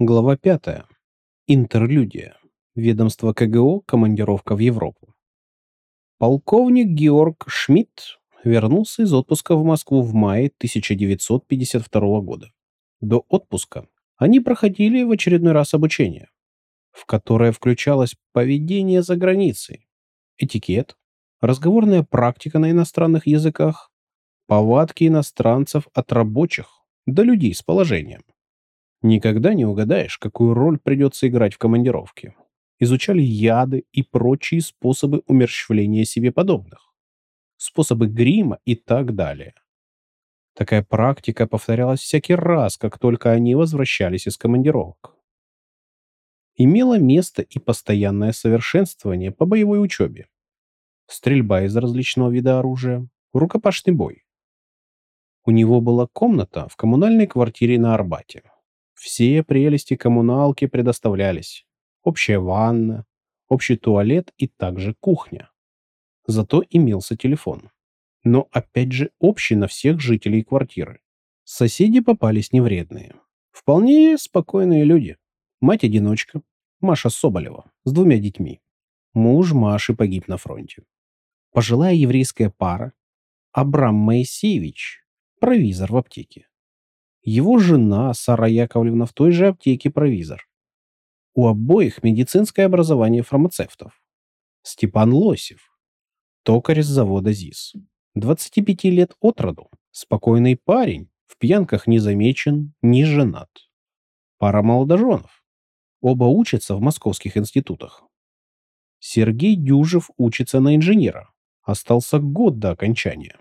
Глава 5. Интерлюдия. Ведомство КГО. Командировка в Европу. Полковник Георг Шмидт вернулся из отпуска в Москву в мае 1952 года. До отпуска они проходили в очередной раз обучение, в которое включалось поведение за границей, этикет, разговорная практика на иностранных языках, повадки иностранцев от рабочих до людей с положением. Никогда не угадаешь, какую роль придется играть в командировке. Изучали яды и прочие способы умерщвления себе подобных. Способы грима и так далее. Такая практика повторялась всякий раз, как только они возвращались из командировок. Имело место и постоянное совершенствование по боевой учебе. Стрельба из различного вида оружия, рукопашный бой. У него была комната в коммунальной квартире на Арбате. Все прелести коммуналки предоставлялись. Общая ванна, общий туалет и также кухня. Зато имелся телефон. Но опять же общий на всех жителей квартиры. Соседи попались невредные. Вполне спокойные люди. Мать-одиночка, Маша Соболева, с двумя детьми. Муж Маши погиб на фронте. Пожилая еврейская пара, Абрам Моисеевич, провизор в аптеке. Его жена, Сара Яковлевна, в той же аптеке провизор. У обоих медицинское образование фармацевтов. Степан Лосев, токарь с завода ЗИС. 25 лет от роду, спокойный парень, в пьянках не замечен, не женат. Пара молодоженов. Оба учатся в московских институтах. Сергей Дюжев учится на инженера. Остался год до окончания.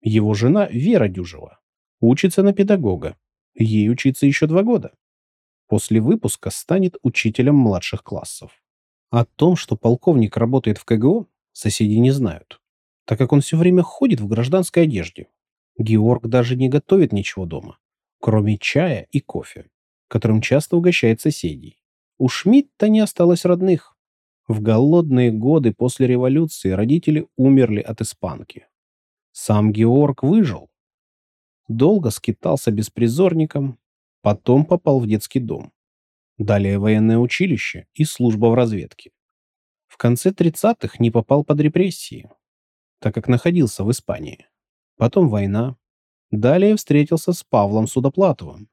Его жена Вера Дюжева Учится на педагога. Ей учиться еще два года. После выпуска станет учителем младших классов. О том, что полковник работает в КГО, соседи не знают, так как он все время ходит в гражданской одежде. Георг даже не готовит ничего дома, кроме чая и кофе, которым часто угощает соседей. У Шмидта не осталось родных. В голодные годы после революции родители умерли от испанки. Сам Георг выжил, долго скитался беспризорником, потом попал в детский дом. Далее военное училище и служба в разведке. В конце 30-х не попал под репрессии, так как находился в Испании. Потом война. Далее встретился с Павлом Судоплатовым,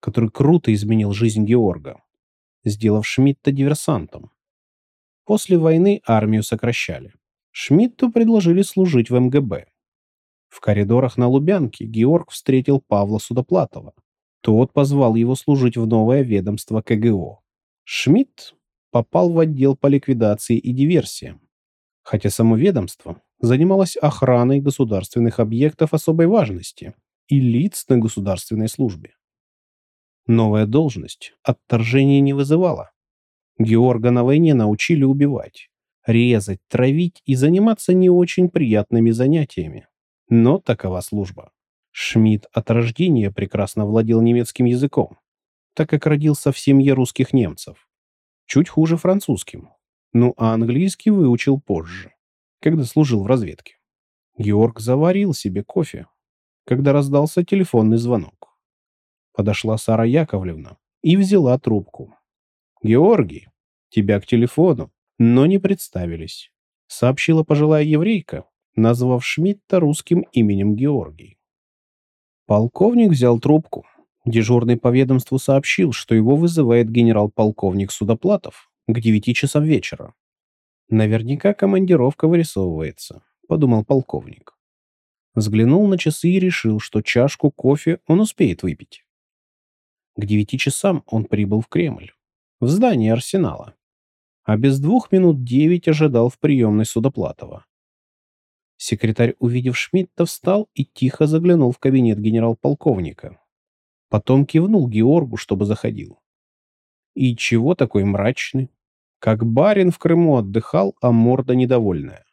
который круто изменил жизнь Георга, сделав Шмидта диверсантом. После войны армию сокращали. Шмидту предложили служить в МГБ. В коридорах на Лубянке Георг встретил Павла Судоплатова. Тот позвал его служить в новое ведомство КГО. Шмидт попал в отдел по ликвидации и диверсиям, хотя само ведомство занималось охраной государственных объектов особой важности и лиц на государственной службе. Новая должность отторжения не вызывала. Георга на войне научили убивать, резать, травить и заниматься не очень приятными занятиями. Но такова служба. Шмидт от рождения прекрасно владел немецким языком, так как родился в семье русских немцев. Чуть хуже французским. Ну а английский выучил позже, когда служил в разведке. Георг заварил себе кофе, когда раздался телефонный звонок. Подошла Сара Яковлевна и взяла трубку. «Георгий, тебя к телефону, но не представились», сообщила пожилая еврейка, назвав Шмидта русским именем Георгий. Полковник взял трубку. Дежурный по ведомству сообщил, что его вызывает генерал-полковник Судоплатов к 9 часам вечера. Наверняка командировка вырисовывается, подумал полковник. Взглянул на часы и решил, что чашку кофе он успеет выпить. К девяти часам он прибыл в Кремль, в здание Арсенала, а без двух минут девять ожидал в приемной Судоплатова. Секретарь, увидев Шмидта, встал и тихо заглянул в кабинет генерал-полковника. Потом кивнул Георгу, чтобы заходил. И чего такой мрачный? Как барин в Крыму отдыхал, а морда недовольная.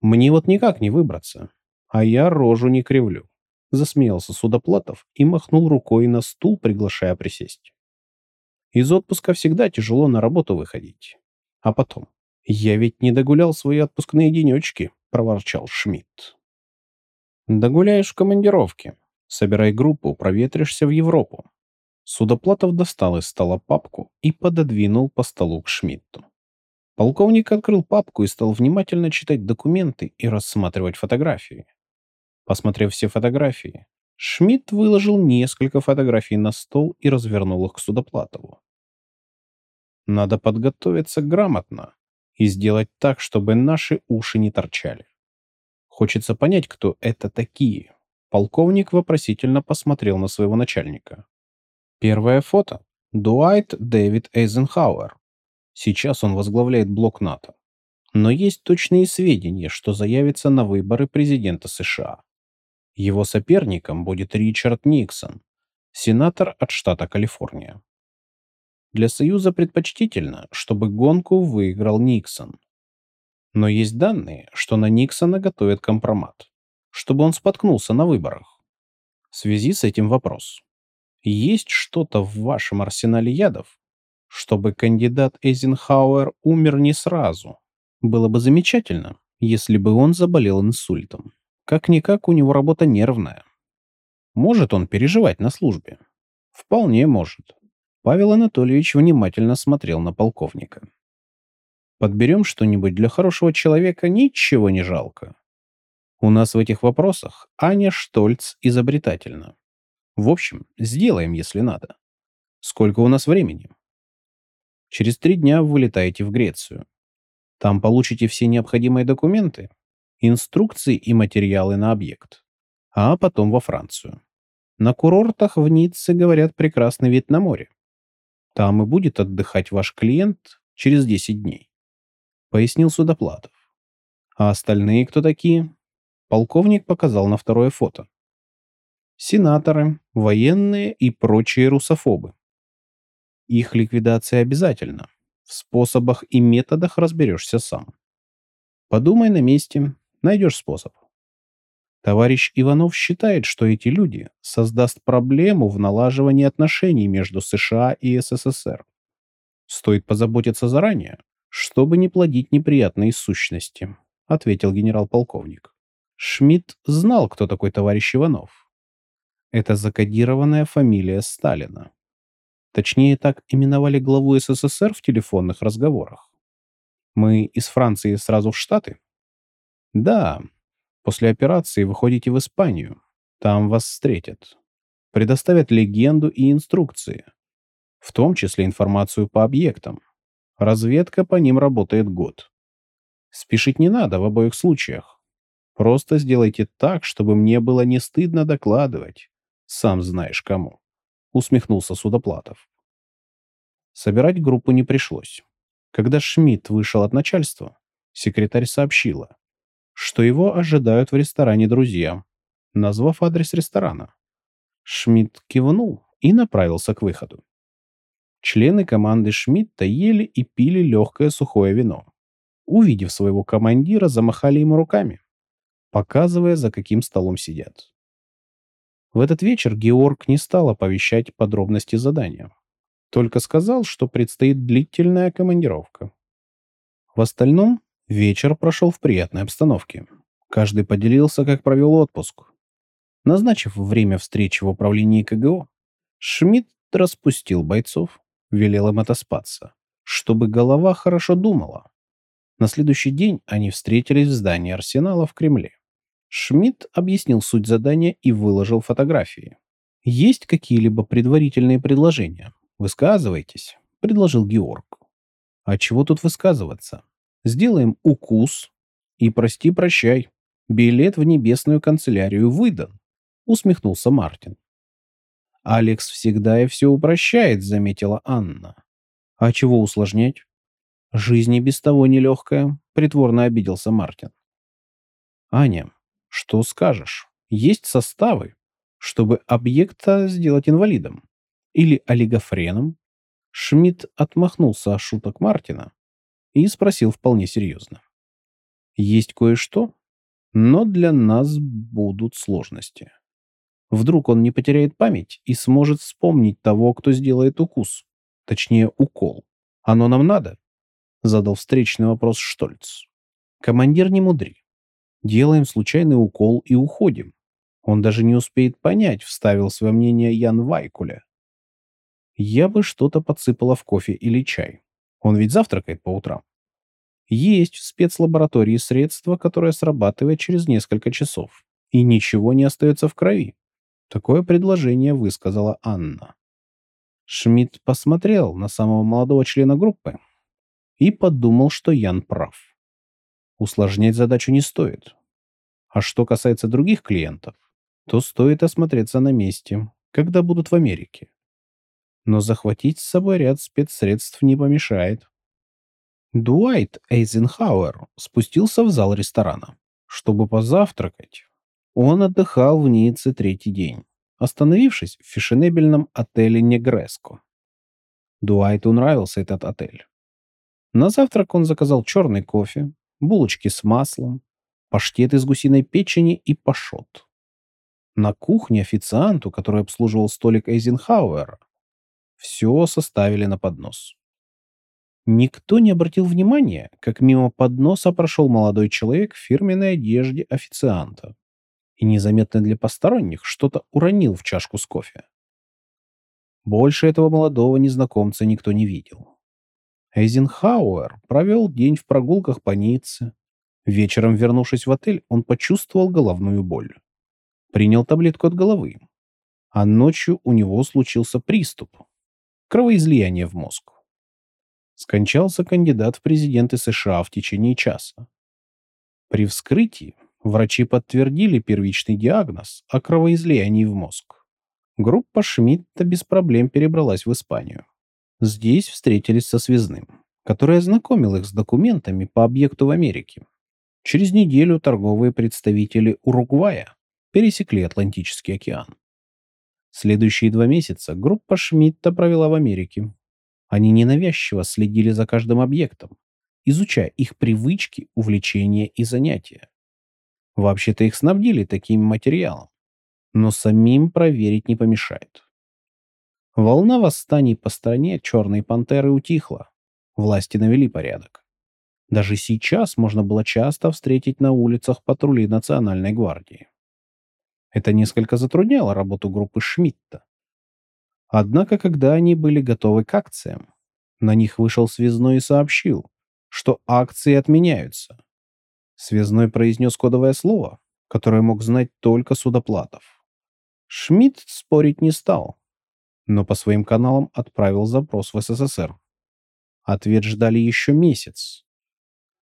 Мне вот никак не выбраться, а я рожу не кривлю. Засмеялся Судоплатов и махнул рукой на стул, приглашая присесть. Из отпуска всегда тяжело на работу выходить. А потом, я ведь не догулял свои отпускные денечки, проворчал Шмидт. Догуляешь в командировке. Собирай группу, проветришься в Европу. Судоплатов достал из стола папку и пододвинул по столу к Шмидту. Полковник открыл папку и стал внимательно читать документы и рассматривать фотографии. Посмотрев все фотографии, Шмидт выложил несколько фотографий на стол и развернул их к Судоплатову. Надо подготовиться грамотно и сделать так, чтобы наши уши не торчали. Хочется понять, кто это такие. Полковник вопросительно посмотрел на своего начальника. Первое фото. Дуайт Дэвид Эйзенхауэр. Сейчас он возглавляет блок НАТО. Но есть точные сведения, что заявится на выборы президента США. Его соперником будет Ричард Никсон, сенатор от штата Калифорния. Для Союза предпочтительно, чтобы гонку выиграл Никсон. Но есть данные, что на Никсона готовят компромат, чтобы он споткнулся на выборах. В связи с этим вопрос. Есть что-то в вашем арсенале ядов, чтобы кандидат Эйзенхауэр умер не сразу? Было бы замечательно, если бы он заболел инсультом. Как-никак у него работа нервная. Может он переживать на службе? Вполне может. Павел Анатольевич внимательно смотрел на полковника. Подберем что-нибудь для хорошего человека, ничего не жалко. У нас в этих вопросах Аня Штольц изобретательна. В общем, сделаем, если надо. Сколько у нас времени? Через три дня вылетаете в Грецию. Там получите все необходимые документы, инструкции и материалы на объект. А потом во Францию. На курортах в Ницце, говорят, прекрасный вид на море. Там и будет отдыхать ваш клиент через 10 дней. Пояснил Судоплатов. А остальные кто такие? Полковник показал на второе фото. Сенаторы, военные и прочие русофобы. Их ликвидация обязательна. В способах и методах разберешься сам. Подумай на месте, найдешь способ. Товарищ Иванов считает, что эти люди создаст проблему в налаживании отношений между США и СССР. Стоит позаботиться заранее, чтобы не плодить неприятные сущности, ответил генерал-полковник. Шмидт знал, кто такой товарищ Иванов. Это закодированная фамилия Сталина. Точнее, так именовали главу СССР в телефонных разговорах. Мы из Франции сразу в Штаты? Да, После операции выходите в Испанию. Там вас встретят. Предоставят легенду и инструкции. В том числе информацию по объектам. Разведка по ним работает год. Спешить не надо в обоих случаях. Просто сделайте так, чтобы мне было не стыдно докладывать. Сам знаешь кому. Усмехнулся Судоплатов. Собирать группу не пришлось. Когда Шмидт вышел от начальства, секретарь сообщила, что его ожидают в ресторане друзья, назвав адрес ресторана. Шмидт кивнул и направился к выходу. Члены команды Шмидта ели и пили легкое сухое вино. Увидев своего командира, замахали ему руками, показывая, за каким столом сидят. В этот вечер Георг не стал оповещать подробности задания. Только сказал, что предстоит длительная командировка. В остальном Вечер прошел в приятной обстановке. Каждый поделился, как провел отпуск. Назначив время встречи в управлении КГО, Шмидт распустил бойцов, велел им отоспаться, чтобы голова хорошо думала. На следующий день они встретились в здании арсенала в Кремле. Шмидт объяснил суть задания и выложил фотографии. «Есть какие-либо предварительные предложения? Высказывайтесь», — предложил Георг. «А чего тут высказываться? Сделаем укус и прости-прощай. Билет в небесную канцелярию выдан, усмехнулся Мартин. Алекс всегда и все упрощает, заметила Анна. А чего усложнять? Жизнь и без того нелегкая, притворно обиделся Мартин. Аня, что скажешь? Есть составы, чтобы объекта сделать инвалидом или олигофреном? Шмидт отмахнулся от шуток Мартина и спросил вполне серьезно. «Есть кое-что, но для нас будут сложности. Вдруг он не потеряет память и сможет вспомнить того, кто сделает укус, точнее укол. Оно нам надо?» Задал встречный вопрос Штольц. «Командир, не мудри. Делаем случайный укол и уходим. Он даже не успеет понять, вставил свое мнение Ян Вайкуля. Я бы что-то подсыпала в кофе или чай. Он ведь завтракает по утрам. Есть в спецлаборатории средство, которое срабатывает через несколько часов, и ничего не остается в крови. Такое предложение высказала Анна. Шмидт посмотрел на самого молодого члена группы и подумал, что Ян прав. Усложнять задачу не стоит. А что касается других клиентов, то стоит осмотреться на месте, когда будут в Америке. Но захватить с собой ряд спецсредств не помешает. Дуайт Эйзенхауэр спустился в зал ресторана, чтобы позавтракать. Он отдыхал в Ницце третий день, остановившись в фешенебельном отеле Негреско. Дуайту нравился этот отель. На завтрак он заказал черный кофе, булочки с маслом, паштет из гусиной печени и пашот. На кухне официанту, который обслуживал столик Эйзенхауэра, все составили на поднос. Никто не обратил внимания, как мимо подноса прошел молодой человек в фирменной одежде официанта и незаметно для посторонних что-то уронил в чашку с кофе. Больше этого молодого незнакомца никто не видел. Эйзенхауэр провел день в прогулках по Ницце. Вечером, вернувшись в отель, он почувствовал головную боль. Принял таблетку от головы. А ночью у него случился приступ. Кровоизлияние в мозг скончался кандидат в президенты США в течение часа. При вскрытии врачи подтвердили первичный диагноз о кровоизлиянии в мозг. Группа Шмидта без проблем перебралась в Испанию. Здесь встретились со связным, который ознакомил их с документами по объекту в Америке. Через неделю торговые представители Уругвая пересекли Атлантический океан. Следующие два месяца группа Шмидта провела в Америке, они ненавязчиво следили за каждым объектом, изучая их привычки, увлечения и занятия. Вообще-то их снабдили таким материалом, но самим проверить не помешает. Волна восстаний по стране Черной Пантеры утихла, власти навели порядок. Даже сейчас можно было часто встретить на улицах патрули Национальной гвардии. Это несколько затрудняло работу группы Шмидта, Однако, когда они были готовы к акциям, на них вышел связной и сообщил, что акции отменяются. Связной произнес кодовое слово, которое мог знать только Судоплатов. Шмидт спорить не стал, но по своим каналам отправил запрос в СССР. Ответ ждали еще месяц.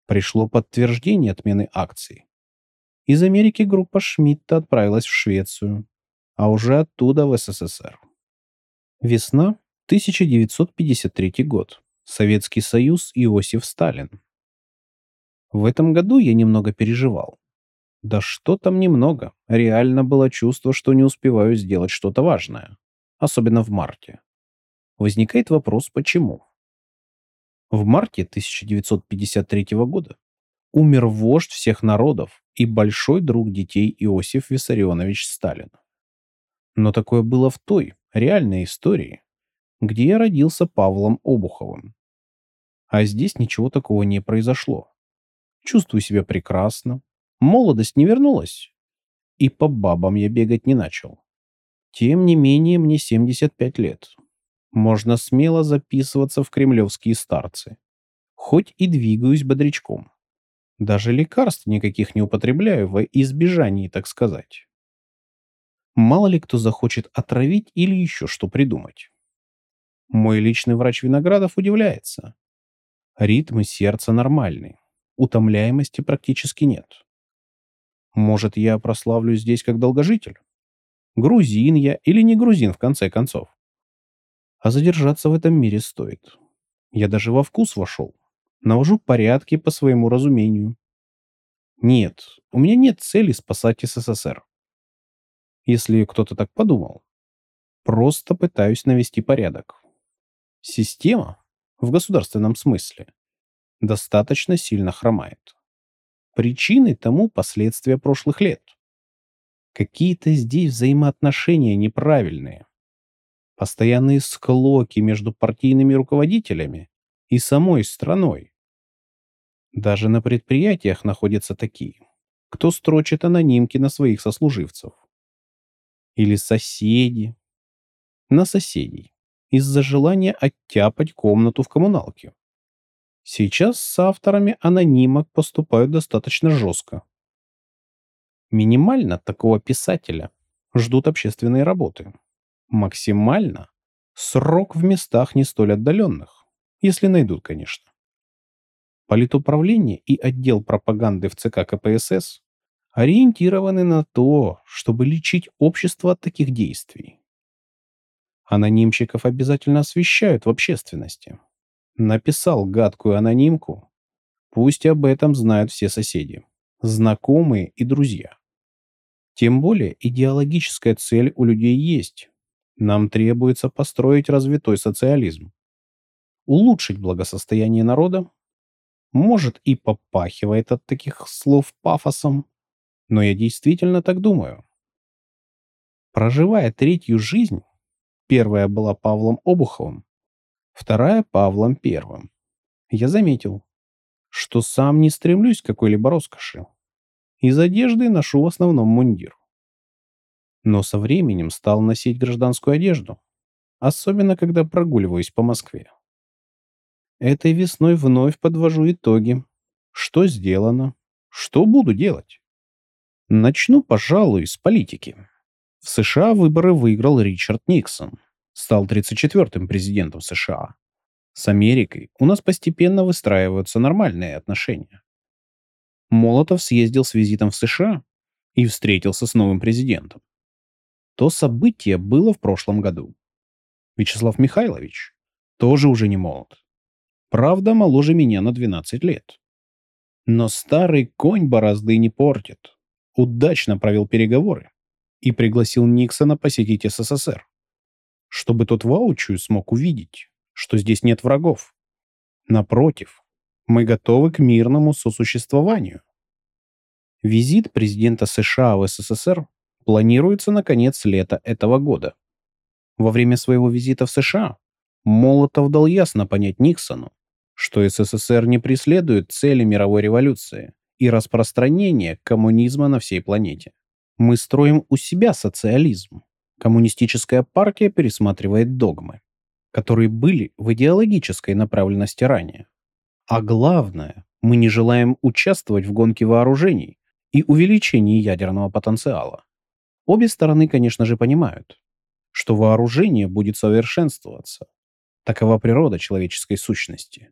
Пришло подтверждение отмены акций. Из Америки группа Шмидта отправилась в Швецию, а уже оттуда в СССР. Весна 1953 год. Советский Союз, Иосиф Сталин. В этом году я немного переживал. Да что там немного. Реально было чувство, что не успеваю сделать что-то важное. Особенно в марте. Возникает вопрос, почему? В марте 1953 года умер вождь всех народов и большой друг детей Иосиф Виссарионович Сталин. Но такое было в той, реальной истории, где я родился Павлом Обуховым. А здесь ничего такого не произошло. Чувствую себя прекрасно, молодость не вернулась, и по бабам я бегать не начал. Тем не менее, мне 75 лет. Можно смело записываться в кремлевские старцы. Хоть и двигаюсь бодрячком. Даже лекарств никаких не употребляю во избежании, так сказать. Мало ли кто захочет отравить или еще что придумать. Мой личный врач Виноградов удивляется. Ритмы сердца нормальные. Утомляемости практически нет. Может, я прославлю здесь как долгожитель? Грузин я или не грузин, в конце концов? А задержаться в этом мире стоит. Я даже во вкус вошел. Навожу порядки по своему разумению. Нет, у меня нет цели спасать СССР если кто-то так подумал. Просто пытаюсь навести порядок. Система, в государственном смысле, достаточно сильно хромает. Причиной тому последствия прошлых лет. Какие-то здесь взаимоотношения неправильные. Постоянные склоки между партийными руководителями и самой страной. Даже на предприятиях находятся такие, кто строчит анонимки на своих сослуживцев или соседи. На соседей. из-за желания оттяпать комнату в коммуналке. Сейчас с авторами анонимок поступают достаточно жестко. Минимально такого писателя ждут общественные работы. Максимально срок в местах не столь отдаленных, если найдут, конечно. Политуправление и отдел пропаганды в ЦК КПСС ориентированы на то, чтобы лечить общество от таких действий. Анонимщиков обязательно освещают в общественности. Написал гадкую анонимку, пусть об этом знают все соседи, знакомые и друзья. Тем более идеологическая цель у людей есть. Нам требуется построить развитой социализм. Улучшить благосостояние народа может, и попахивает от таких слов пафосом, но я действительно так думаю. Проживая третью жизнь, первая была Павлом Обуховым, вторая Павлом Первым, я заметил, что сам не стремлюсь к какой-либо роскоши. Из одежды ношу в основном мундир. Но со временем стал носить гражданскую одежду, особенно когда прогуливаюсь по Москве. Этой весной вновь подвожу итоги. Что сделано? Что буду делать? Начну, пожалуй, с политики. В США выборы выиграл Ричард Никсон. Стал 34-м президентом США. С Америкой у нас постепенно выстраиваются нормальные отношения. Молотов съездил с визитом в США и встретился с новым президентом. То событие было в прошлом году. Вячеслав Михайлович тоже уже не молод. Правда, моложе меня на 12 лет. Но старый конь борозды не портит. Удачно провел переговоры и пригласил Никсона посетить СССР, чтобы тот воочию смог увидеть, что здесь нет врагов. Напротив, мы готовы к мирному сосуществованию. Визит президента США в СССР планируется на конец лета этого года. Во время своего визита в США Молотов дал ясно понять Никсону, что СССР не преследует цели мировой революции и распространения коммунизма на всей планете. Мы строим у себя социализм. Коммунистическая партия пересматривает догмы, которые были в идеологической направленности ранее. А главное, мы не желаем участвовать в гонке вооружений и увеличении ядерного потенциала. Обе стороны, конечно же, понимают, что вооружение будет совершенствоваться. Такова природа человеческой сущности.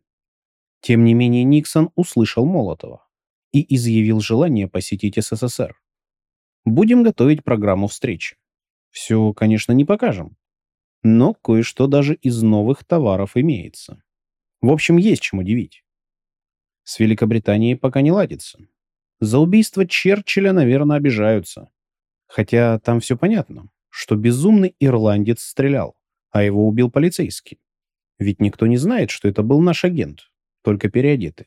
Тем не менее Никсон услышал Молотова и изъявил желание посетить СССР. Будем готовить программу встречи. Все, конечно, не покажем, но кое-что даже из новых товаров имеется. В общем, есть чем удивить. С Великобританией пока не ладится. За убийство Черчилля, наверное, обижаются. Хотя там все понятно, что безумный ирландец стрелял, а его убил полицейский. Ведь никто не знает, что это был наш агент только переодеты.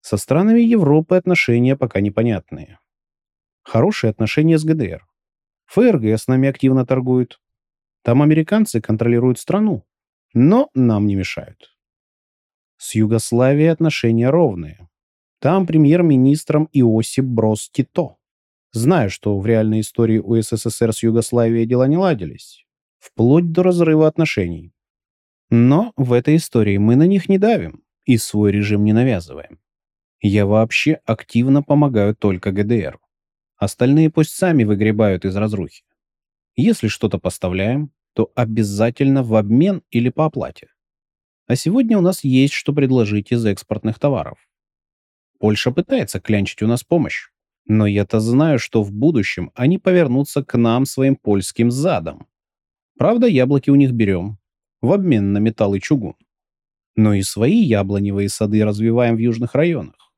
Со странами Европы отношения пока непонятные. Хорошие отношения с ГДР. ФРГ с нами активно торгуют. Там американцы контролируют страну, но нам не мешают. С Югославией отношения ровные. Там премьер-министром Иосип Брос Тито. Знаю, что в реальной истории у СССР с Югославией дела не ладились. Вплоть до разрыва отношений. Но в этой истории мы на них не давим и свой режим не навязываем. Я вообще активно помогаю только ГДР. Остальные пусть сами выгребают из разрухи. Если что-то поставляем, то обязательно в обмен или по оплате. А сегодня у нас есть что предложить из экспортных товаров. Польша пытается клянчить у нас помощь, но я-то знаю, что в будущем они повернутся к нам своим польским задом. Правда, яблоки у них берем, в обмен на металл и чугун но и свои яблоневые сады развиваем в южных районах.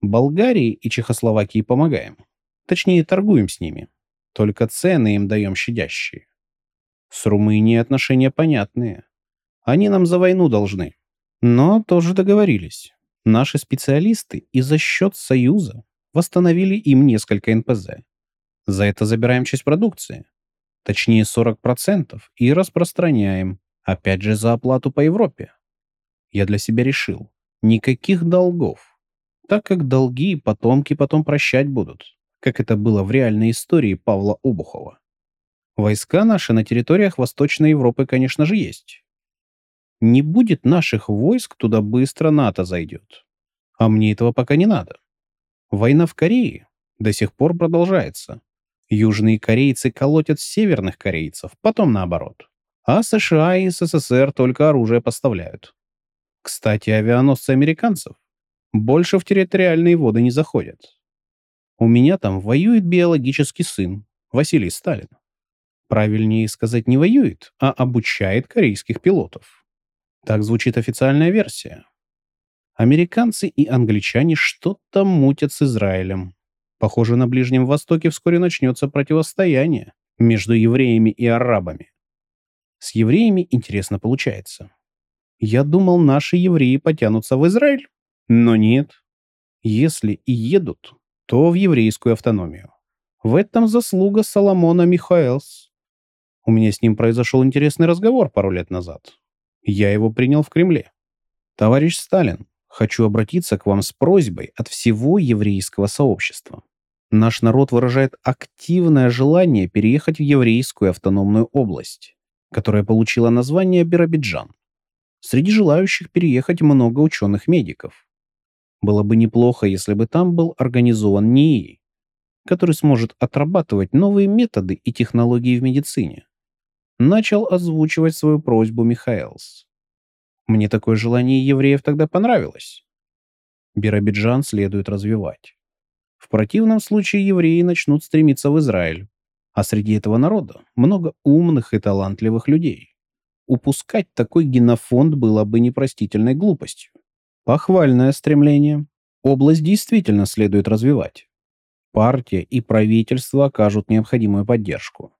Болгарии и Чехословакии помогаем. Точнее, торгуем с ними. Только цены им даем щадящие. С Румынией отношения понятные. Они нам за войну должны. Но тоже договорились. Наши специалисты и за счет Союза восстановили им несколько НПЗ. За это забираем часть продукции. Точнее 40% и распространяем. Опять же за оплату по Европе я для себя решил. Никаких долгов. Так как долги потомки потом прощать будут, как это было в реальной истории Павла Обухова. Войска наши на территориях Восточной Европы, конечно же, есть. Не будет наших войск, туда быстро НАТО зайдет. А мне этого пока не надо. Война в Корее до сих пор продолжается. Южные корейцы колотят северных корейцев, потом наоборот. А США и СССР только оружие поставляют. Кстати, авианосцы американцев больше в территориальные воды не заходят. У меня там воюет биологический сын, Василий Сталин. Правильнее сказать не воюет, а обучает корейских пилотов. Так звучит официальная версия. Американцы и англичане что-то мутят с Израилем. Похоже, на Ближнем Востоке вскоре начнется противостояние между евреями и арабами. С евреями интересно получается. Я думал, наши евреи потянутся в Израиль, но нет. Если и едут, то в еврейскую автономию. В этом заслуга Соломона Михаэлс. У меня с ним произошел интересный разговор пару лет назад. Я его принял в Кремле. Товарищ Сталин, хочу обратиться к вам с просьбой от всего еврейского сообщества. Наш народ выражает активное желание переехать в еврейскую автономную область, которая получила название Биробиджан. Среди желающих переехать много ученых-медиков. Было бы неплохо, если бы там был организован НИИ, который сможет отрабатывать новые методы и технологии в медицине начал озвучивать свою просьбу Михаэлс. Мне такое желание евреев тогда понравилось. Биробиджан следует развивать. В противном случае евреи начнут стремиться в Израиль, а среди этого народа много умных и талантливых людей. Упускать такой генофонд было бы непростительной глупостью. Похвальное стремление. Область действительно следует развивать. Партия и правительство окажут необходимую поддержку.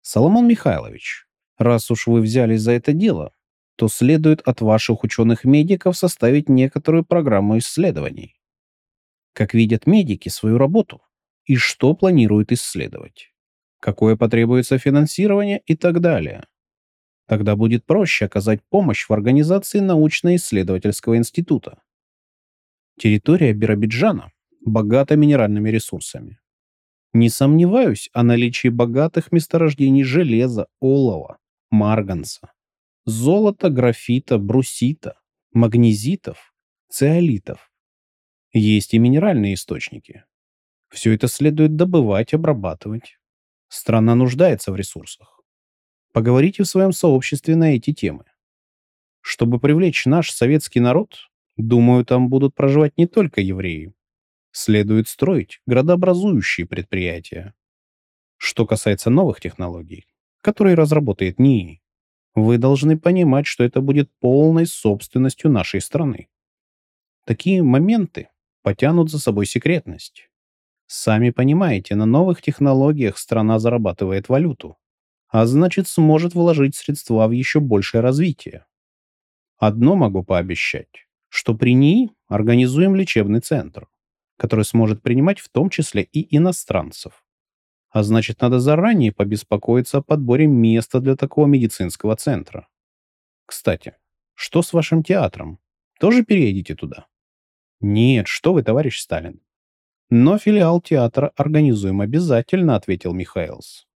Соломон Михайлович, раз уж вы взялись за это дело, то следует от ваших ученых-медиков составить некоторую программу исследований. Как видят медики свою работу и что планируют исследовать, какое потребуется финансирование и так далее. Тогда будет проще оказать помощь в организации научно-исследовательского института. Территория Биробиджана богата минеральными ресурсами. Не сомневаюсь о наличии богатых месторождений железа, олова, марганца, золота, графита, брусита, магнезитов, циолитов. Есть и минеральные источники. Все это следует добывать, обрабатывать. Страна нуждается в ресурсах. Поговорите в своем сообществе на эти темы. Чтобы привлечь наш советский народ, думаю, там будут проживать не только евреи, следует строить градообразующие предприятия. Что касается новых технологий, которые разработает НИИ, вы должны понимать, что это будет полной собственностью нашей страны. Такие моменты потянут за собой секретность. Сами понимаете, на новых технологиях страна зарабатывает валюту, а значит сможет вложить средства в еще большее развитие. Одно могу пообещать, что при НИИ организуем лечебный центр, который сможет принимать в том числе и иностранцев. А значит, надо заранее побеспокоиться о подборе места для такого медицинского центра. Кстати, что с вашим театром? Тоже переедете туда? Нет, что вы, товарищ Сталин. Но филиал театра организуем обязательно, ответил Михайлс.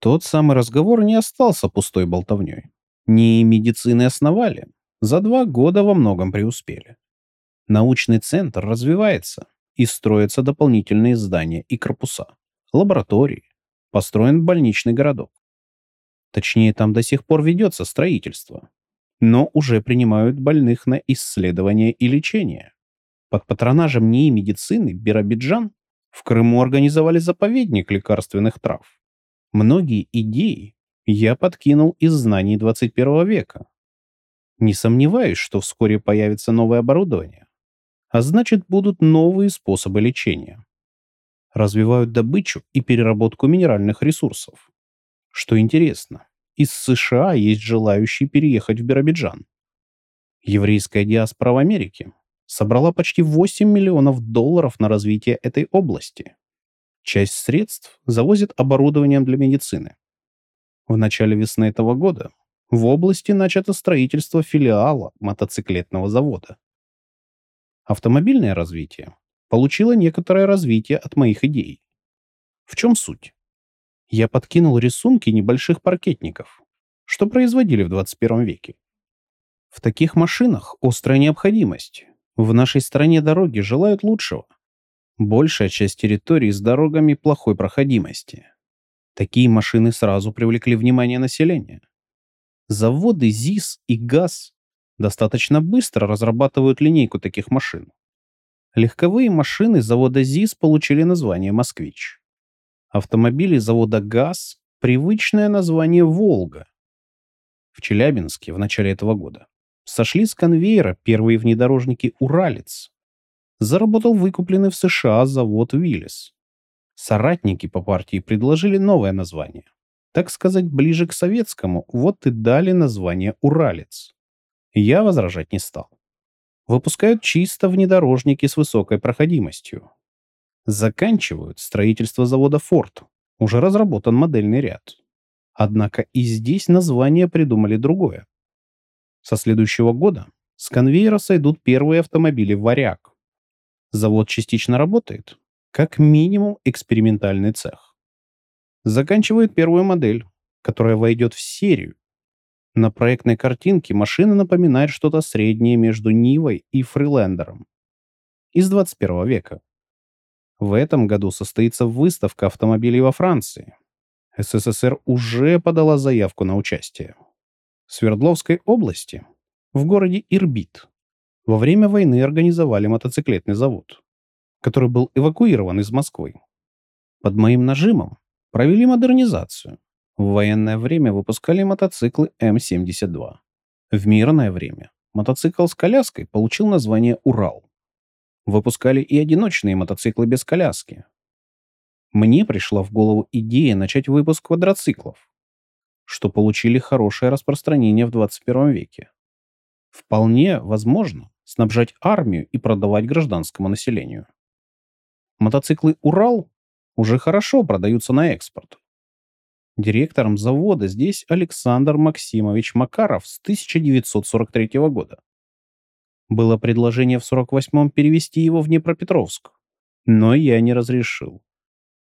Тот самый разговор не остался пустой болтовней. Не медицины основали. За два года во многом преуспели. Научный центр развивается, и строятся дополнительные здания и корпуса, лаборатории, построен больничный городок. Точнее, там до сих пор ведется строительство, но уже принимают больных на исследование и лечение. Под патронажем НИИ медицины Биробиджан в Крыму организовали заповедник лекарственных трав. Многие идеи я подкинул из знаний 21 века. Не сомневаюсь, что вскоре появится новое оборудование, а значит будут новые способы лечения. Развивают добычу и переработку минеральных ресурсов. Что интересно, из США есть желающие переехать в Биробиджан. Еврейская диаспора в Америке собрала почти 8 миллионов долларов на развитие этой области. Часть средств завозят оборудованием для медицины. В начале весны этого года в области начато строительство филиала мотоциклетного завода. Автомобильное развитие получило некоторое развитие от моих идей. В чем суть? Я подкинул рисунки небольших паркетников, что производили в 21 веке. В таких машинах острая необходимость. В нашей стране дороги желают лучшего. Большая часть территории с дорогами плохой проходимости. Такие машины сразу привлекли внимание населения. Заводы ЗИС и ГАЗ достаточно быстро разрабатывают линейку таких машин. Легковые машины завода ЗИС получили название «Москвич». Автомобили завода ГАЗ – привычное название «Волга». В Челябинске в начале этого года сошли с конвейера первые внедорожники «Уралец». Заработал выкупленный в США завод «Виллис». Соратники по партии предложили новое название. Так сказать, ближе к советскому, вот и дали название «Уралец». Я возражать не стал. Выпускают чисто внедорожники с высокой проходимостью. Заканчивают строительство завода «Форд». Уже разработан модельный ряд. Однако и здесь название придумали другое. Со следующего года с конвейера сойдут первые автомобили «Варяг». Завод частично работает, как минимум экспериментальный цех. Заканчивает первую модель, которая войдет в серию. На проектной картинке машина напоминает что-то среднее между Нивой и Фрилендером из 21 века. В этом году состоится выставка автомобилей во Франции. СССР уже подала заявку на участие. В Свердловской области, в городе Ирбит, во время войны организовали мотоциклетный завод, который был эвакуирован из Москвы. Под моим нажимом провели модернизацию. В военное время выпускали мотоциклы М-72. В мирное время мотоцикл с коляской получил название «Урал». Выпускали и одиночные мотоциклы без коляски. Мне пришла в голову идея начать выпуск квадроциклов, что получили хорошее распространение в 21 веке. Вполне возможно снабжать армию и продавать гражданскому населению. Мотоциклы «Урал» уже хорошо продаются на экспорт. Директором завода здесь Александр Максимович Макаров с 1943 года. Было предложение в 48-м перевести его в Днепропетровск, но я не разрешил.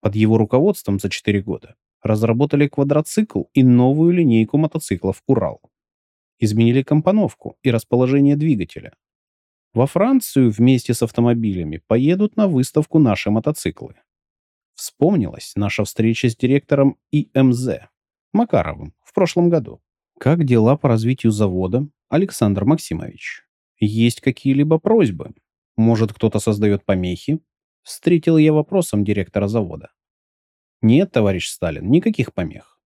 Под его руководством за 4 года разработали квадроцикл и новую линейку мотоциклов «Урал». Изменили компоновку и расположение двигателя. Во Францию вместе с автомобилями поедут на выставку наши мотоциклы. Вспомнилась наша встреча с директором ИМЗ Макаровым в прошлом году. Как дела по развитию завода, Александр Максимович? Есть какие-либо просьбы? Может, кто-то создает помехи? Встретил я вопросом директора завода. Нет, товарищ Сталин, никаких помех.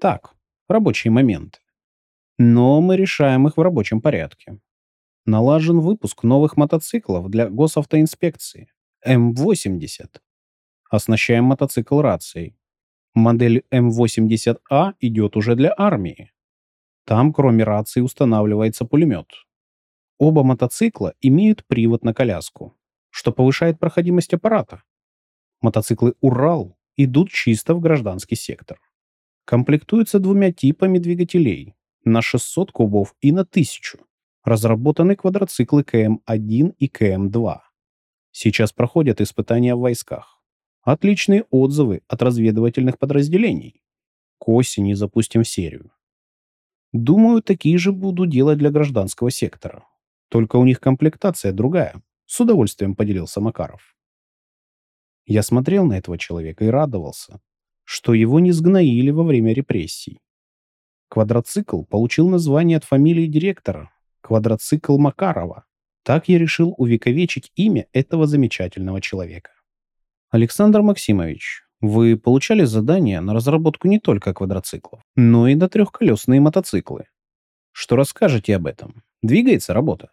Так, рабочие моменты. Но мы решаем их в рабочем порядке. Налажен выпуск новых мотоциклов для госавтоинспекции. М-80. Оснащаем мотоцикл рацией. Модель М-80А идет уже для армии. Там, кроме рации, устанавливается пулемет. Оба мотоцикла имеют привод на коляску, что повышает проходимость аппарата. Мотоциклы «Урал» идут чисто в гражданский сектор. Комплектуются двумя типами двигателей на 600 кубов и на 1000. Разработаны квадроциклы КМ-1 и КМ-2. Сейчас проходят испытания в войсках. Отличные отзывы от разведывательных подразделений. К осени запустим серию. Думаю, такие же буду делать для гражданского сектора. Только у них комплектация другая. С удовольствием поделился Макаров. Я смотрел на этого человека и радовался, что его не сгноили во время репрессий. Квадроцикл получил название от фамилии директора – квадроцикл Макарова. Так я решил увековечить имя этого замечательного человека. Александр Максимович, вы получали задание на разработку не только квадроциклов, но и на трехколесные мотоциклы. Что расскажете об этом? Двигается работа?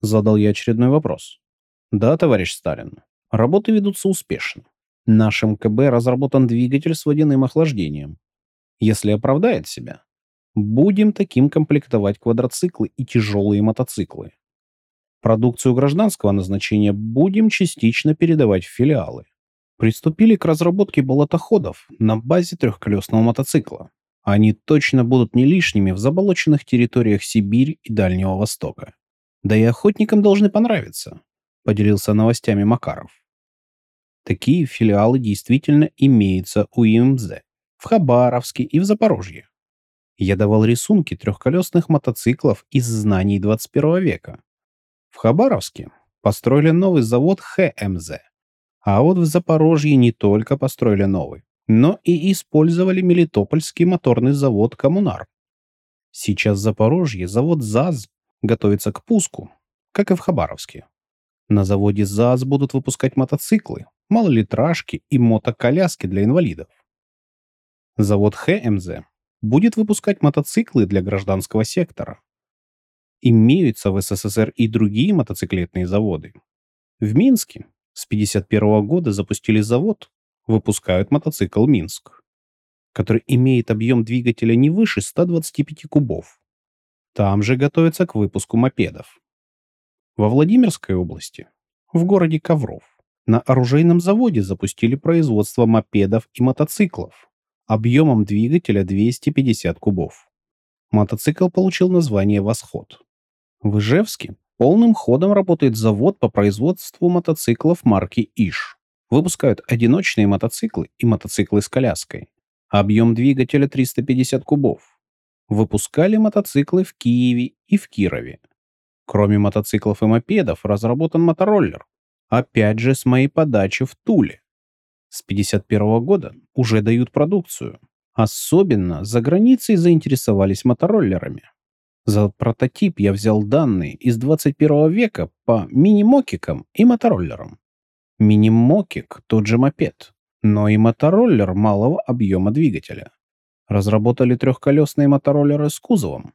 Задал я очередной вопрос. Да, товарищ Сталин. Работы ведутся успешно. Нашим КБ разработан двигатель с водяным охлаждением. Если оправдает себя, будем таким комплектовать квадроциклы и тяжелые мотоциклы. Продукцию гражданского назначения будем частично передавать в филиалы. Приступили к разработке болотоходов на базе трехколесного мотоцикла. Они точно будут не лишними в заболоченных территориях Сибири и Дальнего Востока. Да и охотникам должны понравиться, поделился новостями Макаров. Такие филиалы действительно имеются у ИМЗ. в Хабаровске и в Запорожье. Я давал рисунки трехколесных мотоциклов из знаний 21 века. В Хабаровске построили новый завод ХМЗ. А вот в Запорожье не только построили новый, но и использовали Мелитопольский моторный завод «Коммунар». Сейчас в Запорожье завод ЗАЗ готовится к пуску, как и в Хабаровске. На заводе ЗАЗ будут выпускать мотоциклы, малолитражки и мотоколяски для инвалидов. Завод ХМЗ будет выпускать мотоциклы для гражданского сектора. Имеются в СССР и другие мотоциклетные заводы. В Минске с 1951 года запустили завод, выпускают мотоцикл «Минск», который имеет объем двигателя не выше 125 кубов. Там же готовятся к выпуску мопедов. Во Владимирской области, в городе Ковров, на оружейном заводе запустили производство мопедов и мотоциклов объемом двигателя 250 кубов. Мотоцикл получил название «Восход». В Ижевске полным ходом работает завод по производству мотоциклов марки «Иш». Выпускают одиночные мотоциклы и мотоциклы с коляской. Объем двигателя 350 кубов. Выпускали мотоциклы в Киеве и в Кирове. Кроме мотоциклов и мопедов разработан мотороллер. Опять же с моей подачи в Туле. С 51 года уже дают продукцию. Особенно за границей заинтересовались мотороллерами. За прототип я взял данные из 21 века по мини-мокикам и мотороллерам. Мини-мокик – тот же мопед, но и мотороллер малого объема двигателя. Разработали трехколесные мотороллеры с кузовом.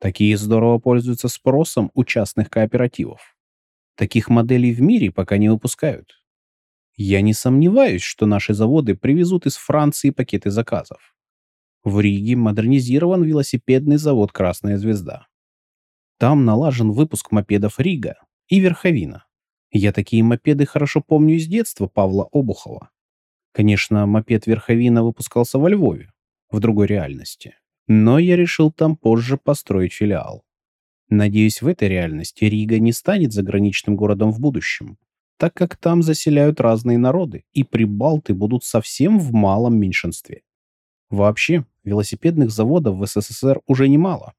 Такие здорово пользуются спросом у частных кооперативов. Таких моделей в мире пока не выпускают. Я не сомневаюсь, что наши заводы привезут из Франции пакеты заказов. В Риге модернизирован велосипедный завод «Красная звезда». Там налажен выпуск мопедов «Рига» и «Верховина». Я такие мопеды хорошо помню из детства Павла Обухова. Конечно, мопед «Верховина» выпускался во Львове, в другой реальности. Но я решил там позже построить филиал. Надеюсь, в этой реальности Рига не станет заграничным городом в будущем, так как там заселяют разные народы, и прибалты будут совсем в малом меньшинстве. Вообще, велосипедных заводов в СССР уже немало.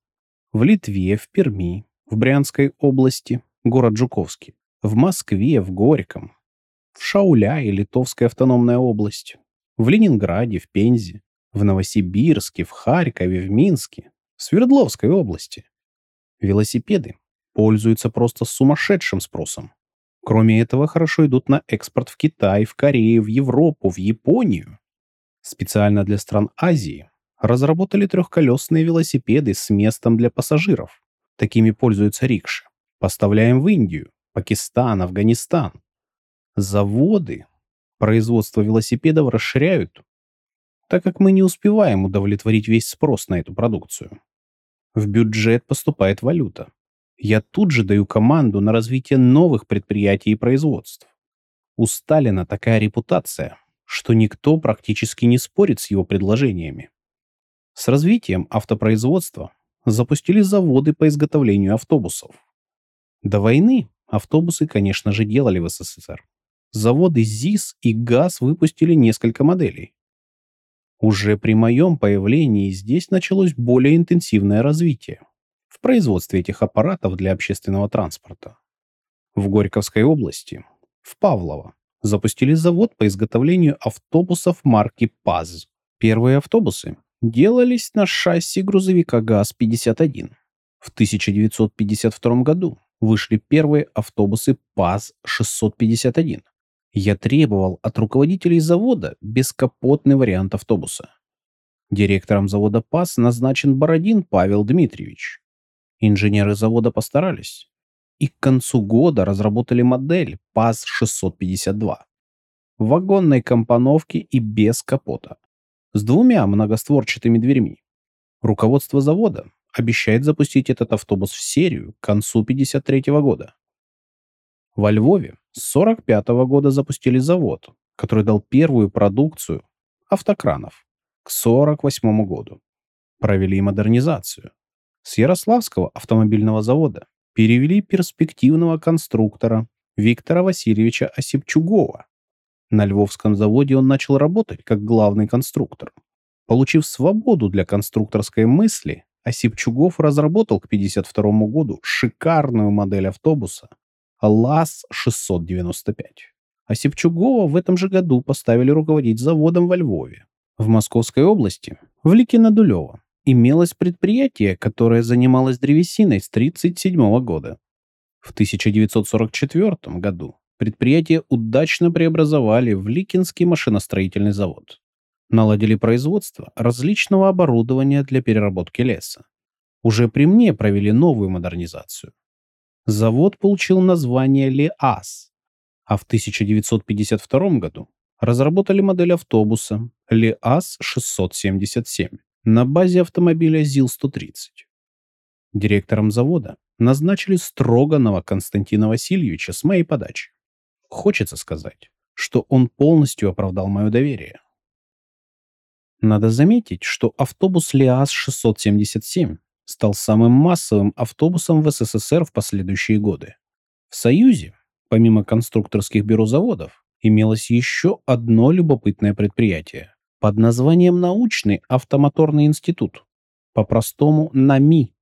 В Литве, в Перми, в Брянской области, город Жуковский, в Москве, в Горьком, в Шауляе, Литовская автономная область, в Ленинграде, в Пензе, в Новосибирске, в Харькове, в Минске, в Свердловской области. Велосипеды пользуются просто сумасшедшим спросом. Кроме этого, хорошо идут на экспорт в Китай, в Корею, в Европу, в Японию. Специально для стран Азии разработали трехколесные велосипеды с местом для пассажиров. Такими пользуются рикши. Поставляем в Индию, Пакистан, Афганистан. Заводы производство велосипедов расширяют, так как мы не успеваем удовлетворить весь спрос на эту продукцию. В бюджет поступает валюта я тут же даю команду на развитие новых предприятий и производств. У Сталина такая репутация, что никто практически не спорит с его предложениями. С развитием автопроизводства запустили заводы по изготовлению автобусов. До войны автобусы, конечно же, делали в СССР. Заводы ЗИС и ГАЗ выпустили несколько моделей. Уже при моем появлении здесь началось более интенсивное развитие в производстве этих аппаратов для общественного транспорта. В Горьковской области, в Павлово, запустили завод по изготовлению автобусов марки ПАЗ. Первые автобусы делались на шасси грузовика ГАЗ-51. В 1952 году вышли первые автобусы ПАЗ-651. Я требовал от руководителей завода бескапотный вариант автобуса. Директором завода ПАЗ назначен Бородин Павел Дмитриевич. Инженеры завода постарались и к концу года разработали модель ПАЗ-652 в вагонной компоновке и без капота, с двумя многостворчатыми дверьми. Руководство завода обещает запустить этот автобус в серию к концу 1953 года. Во Львове с 1945 года запустили завод, который дал первую продукцию автокранов к 1948 году. Провели модернизацию, с Ярославского автомобильного завода перевели перспективного конструктора Виктора Васильевича Осипчугова. На Львовском заводе он начал работать как главный конструктор. Получив свободу для конструкторской мысли, Осипчугов разработал к 1952 году шикарную модель автобуса ЛАЗ-695. Осипчугова в этом же году поставили руководить заводом во Львове. В Московской области, в Ликино-Дулево, имелось предприятие, которое занималось древесиной с 1937 года. В 1944 году предприятие удачно преобразовали в Ликинский машиностроительный завод. Наладили производство различного оборудования для переработки леса. Уже при мне провели новую модернизацию. Завод получил название ЛеАЗ, а в 1952 году разработали модель автобуса ЛеАЗ-677 на базе автомобиля ЗИЛ-130. Директором завода назначили Строганова Константина Васильевича с моей подачи. Хочется сказать, что он полностью оправдал мое доверие. Надо заметить, что автобус ЛиАЗ-677 стал самым массовым автобусом в СССР в последующие годы. В Союзе, помимо конструкторских бюро заводов, имелось еще одно любопытное предприятие под названием Научный автомоторный институт, по-простому НАМИ,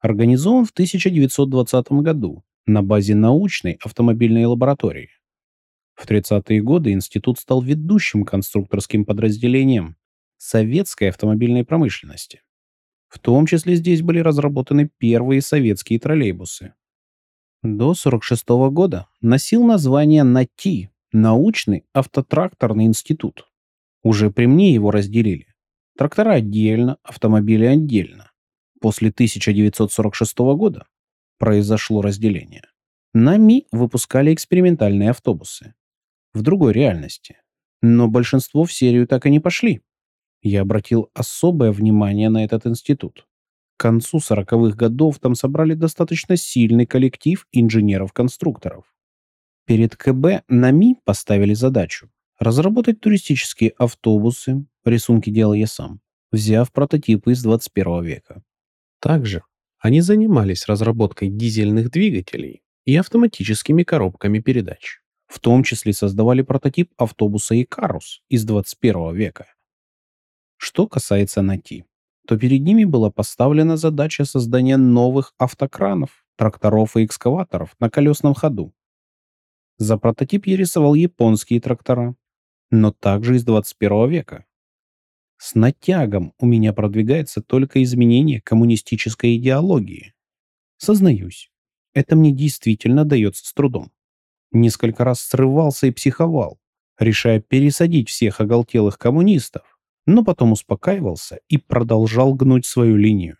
организован в 1920 году на базе научной автомобильной лаборатории. В 30-е годы институт стал ведущим конструкторским подразделением советской автомобильной промышленности. В том числе здесь были разработаны первые советские троллейбусы. До 1946 года носил название НАТИ – Научный автотракторный институт. Уже при мне его разделили. Трактора отдельно, автомобили отдельно. После 1946 года произошло разделение. НАМИ выпускали экспериментальные автобусы. В другой реальности. Но большинство в серию так и не пошли. Я обратил особое внимание на этот институт. К концу 40-х годов там собрали достаточно сильный коллектив инженеров-конструкторов. Перед КБ НАМИ поставили задачу разработать туристические автобусы, рисунки делал я сам, взяв прототипы из 21 века. Также они занимались разработкой дизельных двигателей и автоматическими коробками передач. В том числе создавали прототип автобуса Икарус из 21 века. Что касается НАТИ, то перед ними была поставлена задача создания новых автокранов, тракторов и экскаваторов на колесном ходу. За прототип я рисовал японские трактора, но также из 21 века. С натягом у меня продвигается только изменение коммунистической идеологии. Сознаюсь, это мне действительно дается с трудом. Несколько раз срывался и психовал, решая пересадить всех оголтелых коммунистов, но потом успокаивался и продолжал гнуть свою линию.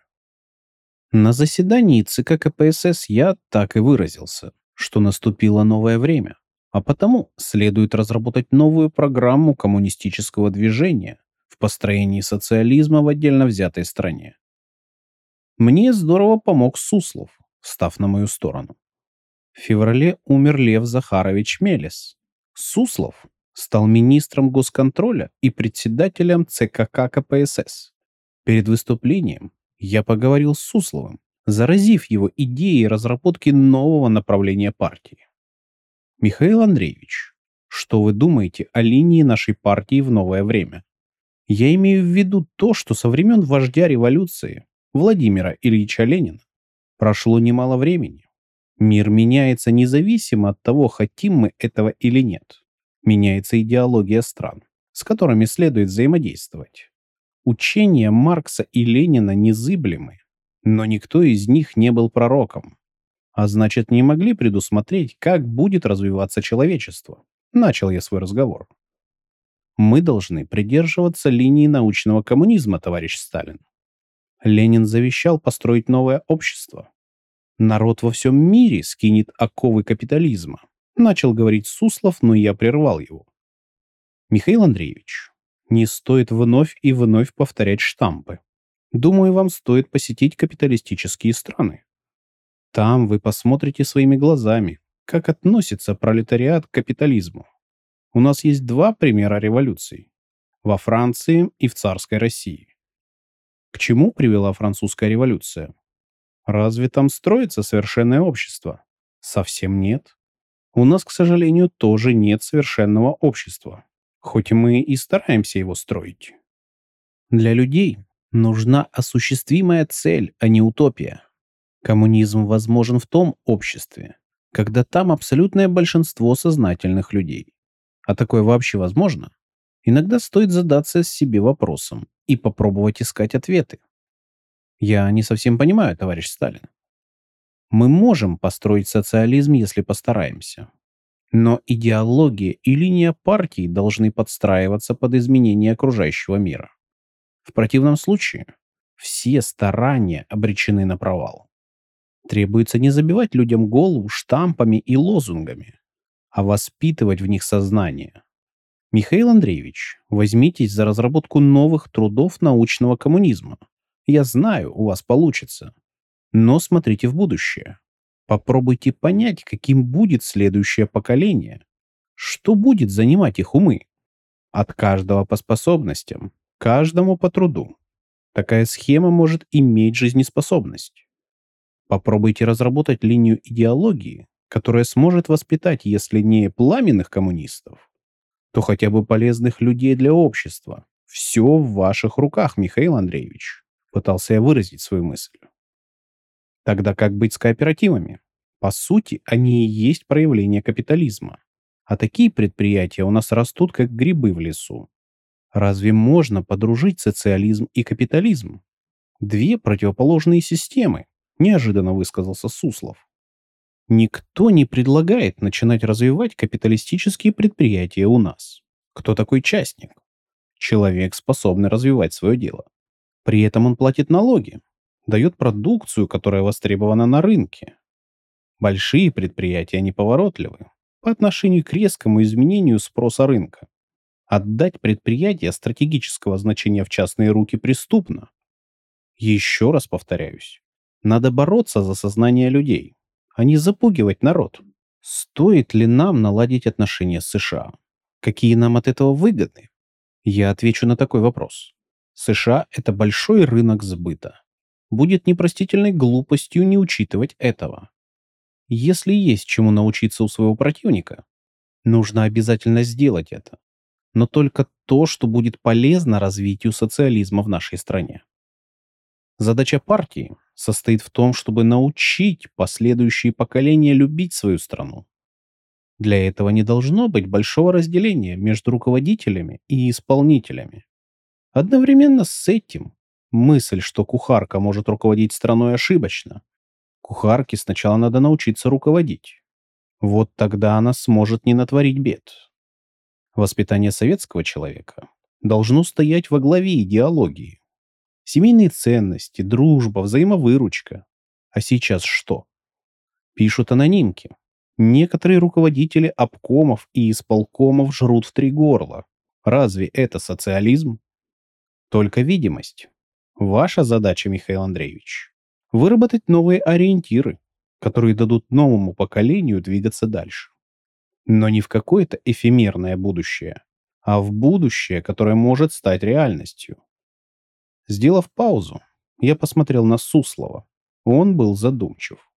На заседании ЦК КПСС я так и выразился, что наступило новое время, а потому следует разработать новую программу коммунистического движения в построении социализма в отдельно взятой стране. Мне здорово помог Суслов, став на мою сторону. В феврале умер Лев Захарович Мелес. Суслов стал министром госконтроля и председателем ЦКК КПСС. Перед выступлением я поговорил с Сусловым, заразив его идеей разработки нового направления партии. Михаил Андреевич, что вы думаете о линии нашей партии в новое время? Я имею в виду то, что со времен вождя революции Владимира Ильича Ленина прошло немало времени. Мир меняется независимо от того, хотим мы этого или нет меняется идеология стран, с которыми следует взаимодействовать. Учения Маркса и Ленина незыблемы, но никто из них не был пророком. А значит, не могли предусмотреть, как будет развиваться человечество. Начал я свой разговор. Мы должны придерживаться линии научного коммунизма, товарищ Сталин. Ленин завещал построить новое общество. Народ во всем мире скинет оковы капитализма, Начал говорить Суслов, но я прервал его. Михаил Андреевич, не стоит вновь и вновь повторять штампы. Думаю, вам стоит посетить капиталистические страны. Там вы посмотрите своими глазами, как относится пролетариат к капитализму. У нас есть два примера революций. Во Франции и в царской России. К чему привела французская революция? Разве там строится совершенное общество? Совсем нет. У нас, к сожалению, тоже нет совершенного общества, хоть мы и стараемся его строить. Для людей нужна осуществимая цель, а не утопия. Коммунизм возможен в том обществе, когда там абсолютное большинство сознательных людей. А такое вообще возможно? Иногда стоит задаться себе вопросом и попробовать искать ответы. Я не совсем понимаю, товарищ Сталин. Мы можем построить социализм, если постараемся. Но идеология и линия партий должны подстраиваться под изменения окружающего мира. В противном случае все старания обречены на провал. Требуется не забивать людям голову штампами и лозунгами, а воспитывать в них сознание. Михаил Андреевич, возьмитесь за разработку новых трудов научного коммунизма. Я знаю, у вас получится. Но смотрите в будущее. Попробуйте понять, каким будет следующее поколение. Что будет занимать их умы? От каждого по способностям, каждому по труду. Такая схема может иметь жизнеспособность. Попробуйте разработать линию идеологии, которая сможет воспитать, если не пламенных коммунистов, то хотя бы полезных людей для общества. Все в ваших руках, Михаил Андреевич. Пытался я выразить свою мысль. Тогда как быть с кооперативами? По сути, они и есть проявление капитализма. А такие предприятия у нас растут, как грибы в лесу. Разве можно подружить социализм и капитализм? Две противоположные системы, неожиданно высказался Суслов. Никто не предлагает начинать развивать капиталистические предприятия у нас. Кто такой частник? Человек, способный развивать свое дело. При этом он платит налоги, дает продукцию, которая востребована на рынке. Большие предприятия неповоротливы по отношению к резкому изменению спроса рынка. Отдать предприятие стратегического значения в частные руки преступно. Еще раз повторяюсь, надо бороться за сознание людей, а не запугивать народ. Стоит ли нам наладить отношения с США? Какие нам от этого выгоды? Я отвечу на такой вопрос. США – это большой рынок сбыта. Будет непростительной глупостью не учитывать этого. Если есть чему научиться у своего противника, нужно обязательно сделать это. Но только то, что будет полезно развитию социализма в нашей стране. Задача партии состоит в том, чтобы научить последующие поколения любить свою страну. Для этого не должно быть большого разделения между руководителями и исполнителями. Одновременно с этим мысль, что кухарка может руководить страной ошибочна. Кухарке сначала надо научиться руководить. Вот тогда она сможет не натворить бед. Воспитание советского человека должно стоять во главе идеологии. Семейные ценности, дружба, взаимовыручка. А сейчас что? Пишут анонимки. Некоторые руководители обкомов и исполкомов жрут в три горла. Разве это социализм? только видимость. Ваша задача, Михаил Андреевич, выработать новые ориентиры, которые дадут новому поколению двигаться дальше. Но не в какое-то эфемерное будущее, а в будущее, которое может стать реальностью. Сделав паузу, я посмотрел на Суслова. Он был задумчив.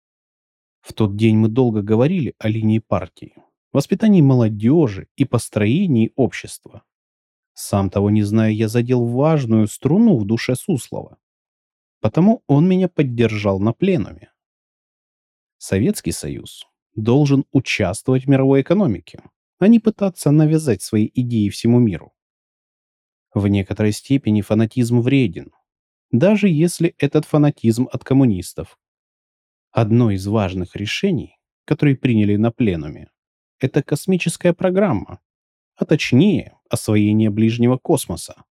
В тот день мы долго говорили о линии партии, воспитании молодежи и построении общества. Сам того не зная, я задел важную струну в душе Суслова. Потому он меня поддержал на пленуме. Советский Союз должен участвовать в мировой экономике, а не пытаться навязать свои идеи всему миру. В некоторой степени фанатизм вреден, даже если этот фанатизм от коммунистов. Одно из важных решений, которые приняли на пленуме, это космическая программа, а точнее освоение ближнего космоса.